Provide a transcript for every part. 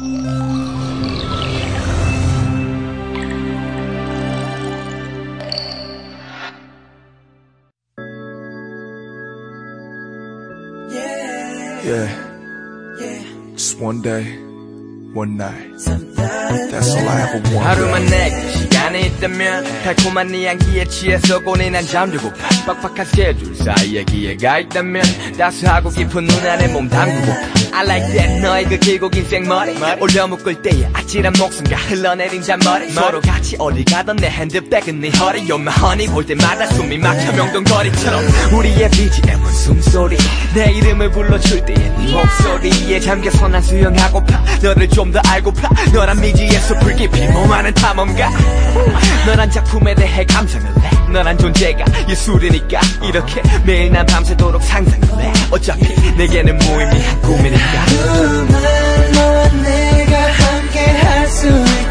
Yeah. Just one day, one night. That's all I ever want. 하루만 내게 시간이 있다면 달콤한 네 향기에 취해서 고뇌난 잠들고 빡빡한 스케줄 사이에 기회가 있다면 따스하고 깊은 눈 안에 몸 담그고 I like that. 너의 그 길고 긴 생머리. 올려 묶을 때의 아찔한 목숨과 흘러내린 잔머리. 서로 같이 어디 가던 내 핸드백은 네 허리. You're my honey. 볼 때마다 숨이 막혀 명동거리처럼. 우리의 BGM은 숨소리. 내 이름을 불러줄 때의 네 목소리에 잠겨서 난 수영하고파. 너를 좀 더 알고파. 너란 미지에서 불깊이 몸하는 탐험가. 너란 작품에 대해 감상을 해 너란 존재가 예술이니까 이렇게 매일 난 밤새도록 상상을 해. 어차피 내게는 무의미한 꿈이니까. 그만 너와 내가 함께 할 수 있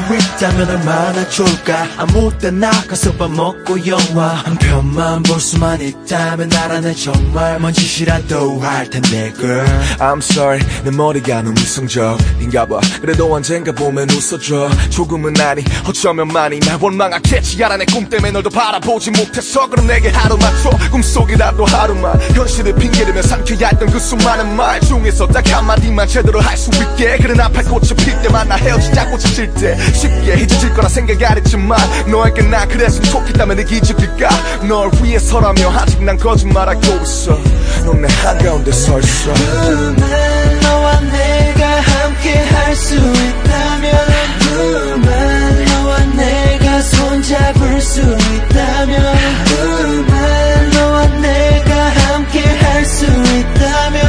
파래. 있다면 얼마나 좋을까? 아무 때나 가서 밥 먹고 영화 한 편만 볼 수만 있다면 나라는 정말 뭔 짓이라도 할 텐데 girl. I'm sorry 내 머리가 너무 이성적인가 봐. 그래도 언젠가 보면 웃어줘. 조금은 아니 어쩌면 많이 날 원망하겠지. 알아 내 꿈 때문에 널도 바라보지 못해서 그럼 내게 하루만 줘 꿈속이라도 하루만. 현실을 핑계대며 삼켜야 했던 그 수많은 말 중에서 딱 한마디만 제대로 할 수 있게. 그런 아팔 꽃이 필 때만 나 헤어지자 꽃이 질때 쉽게 잊어질 거라 생각 안 했지만 너에게 나 그랬으면 좋겠다면 내 기적일까? 널 위해서라며 아직 난 거짓말하고 있어. 넌 내 한가운데 서 있어. 그만 너와 내가 함께 할 수 있다면 그만 너와 내가 손잡을 수 있다면 그만 너와 내가 함께 할 수 있다면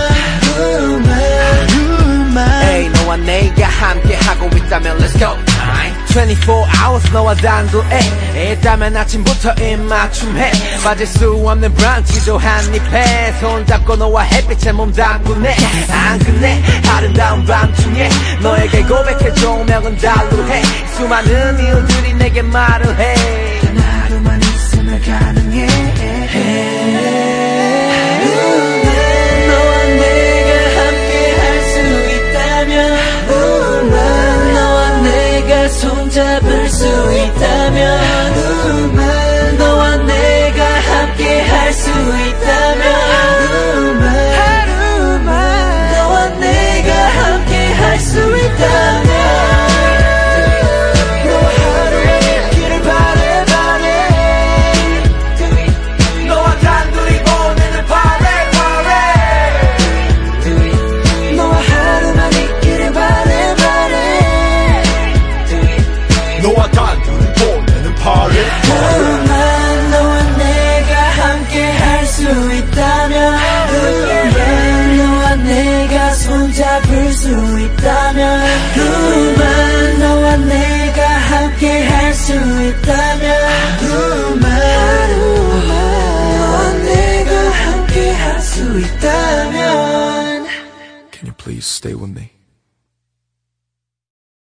그만 그만 에이 너와 내가 함께 하고 있다면 Let's go 24 hours 너와 단둘에 있다면 아침부터 입맞춤해. 빠질 수 없는 브런치도 한입해. 손잡고 너와 햇빛에 몸 담그네. 안 끝내. 아름다운 밤중에 너에게 고백해 조명은 달루해. 수많은 이유들이 내게 말을 해 잡을 수 있다면 그만 너와 내가 함께 할 수 있다면 그만 하루만 너와 내가 함께 할 수 있다면 Can you please stay with me?